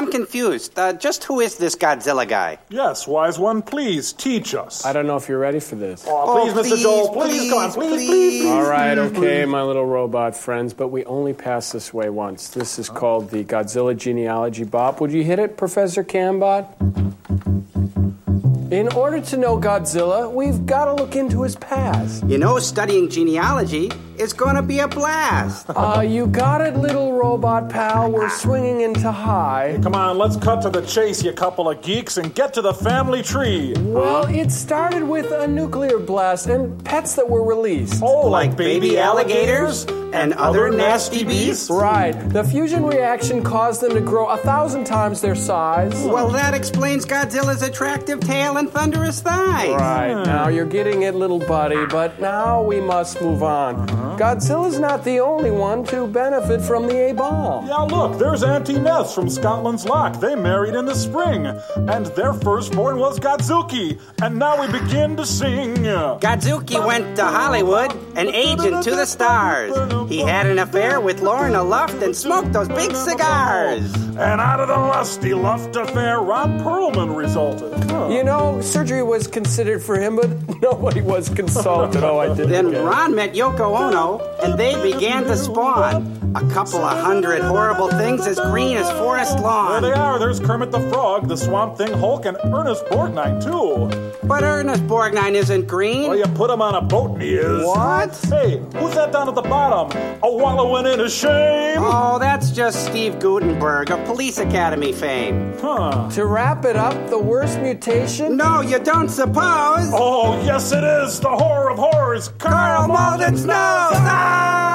I'm confused. Uh, just who is this Godzilla guy? Yes, wise one, please teach us. I don't know if you're ready for this. Oh, please, Oh, Mr. Joel, please, come on, please, please, please. All right, okay, my little robot friends, but we only pass this way once. This is called the Godzilla genealogy bop. Would you hit it, Professor Cambot? In order to know Godzilla, we've got to look into his past. You know, studying genealogy is going to be a blast. Uh, you got it, little robot pal. We're swinging into high. Come on, let's cut to the chase, you couple of geeks, and get to the family tree. Well, it started with a nuclear blast and pets that were released. Oh, Like baby alligators and other nasty beasts? Right. The fusion reaction caused them to grow a thousand times their size. Well, that explains Godzilla's attractive tail and thunderous thighs. Right. Now you're getting it, little buddy, but now we must move on. Godzilla's not the only one to benefit from the A bomb. Yeah, look, there's Auntie Ness from Scotland's Loch. They married in the spring, and their firstborn was Godzooky. And now we begin to sing. Godzooky went to Hollywood, an agent to the stars. He had an affair with Lorna Luft and smoked those big cigars. And out of the lusty luft affair, Ron Perlman resulted. You know, surgery was considered for him, but nobody was consulted. Oh, I did. Then forget. Ron met Yoko Ono, and they began to spawn a couple of hundred horrible things as green as forest lawn. There they are. There's Kermit the Frog, the Swamp Thing Hulk, and Ernest Borgnine, too. But Ernest Borgnine isn't green. Well, you put him on a boat and he is. What? Hey, who's that down at the bottom? A wallowing in his shame? Oh, that's just Steve Guttenberg of Police Academy fame. Huh. To wrap it up, the worst mutation? No, you don't suppose. Oh, yes, it is. The horror of horrors. Karl Malden Snow! Ah!